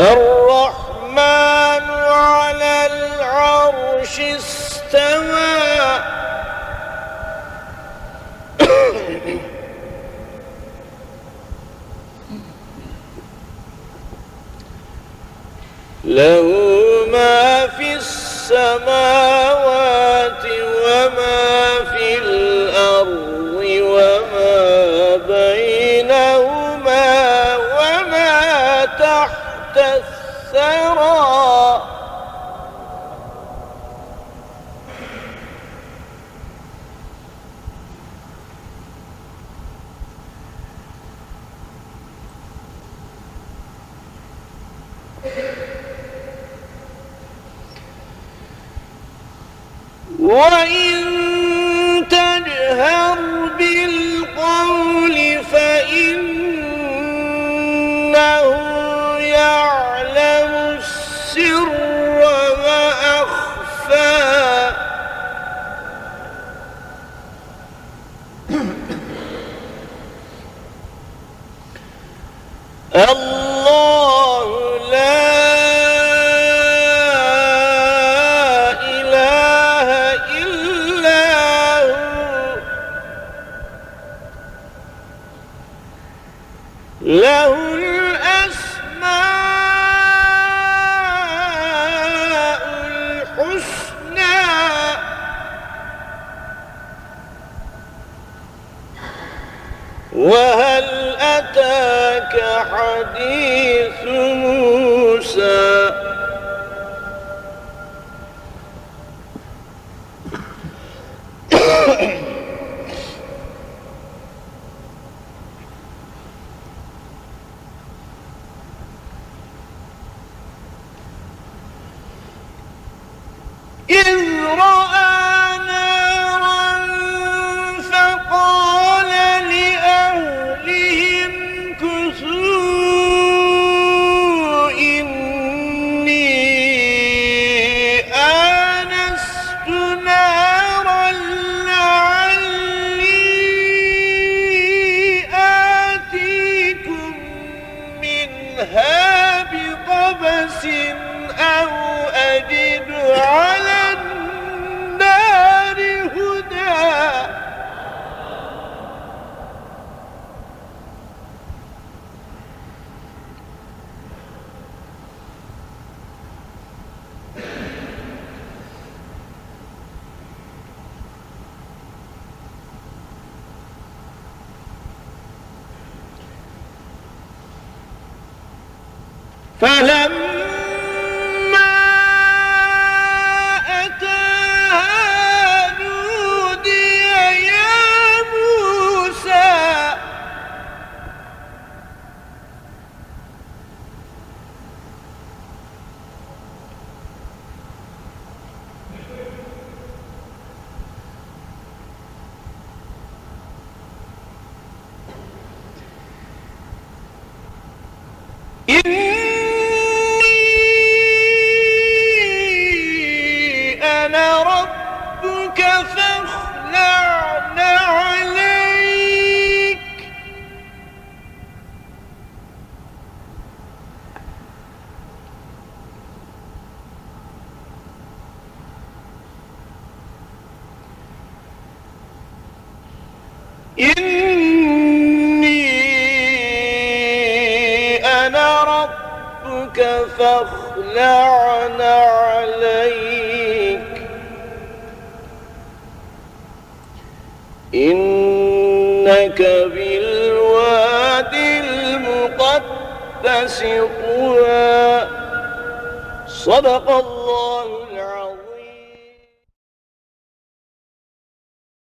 الرحمن على العرش استوى. له ما في السماوات الثرى وإن السر وأخفى. الله لا إله إلا هو. له وهل أتاك حديث موسى؟ إذ رأى أو أجد على النار هدى. فلما إني أنا ربك فاخلع عليك. إنك بالواد المقدس طوى. صدق الله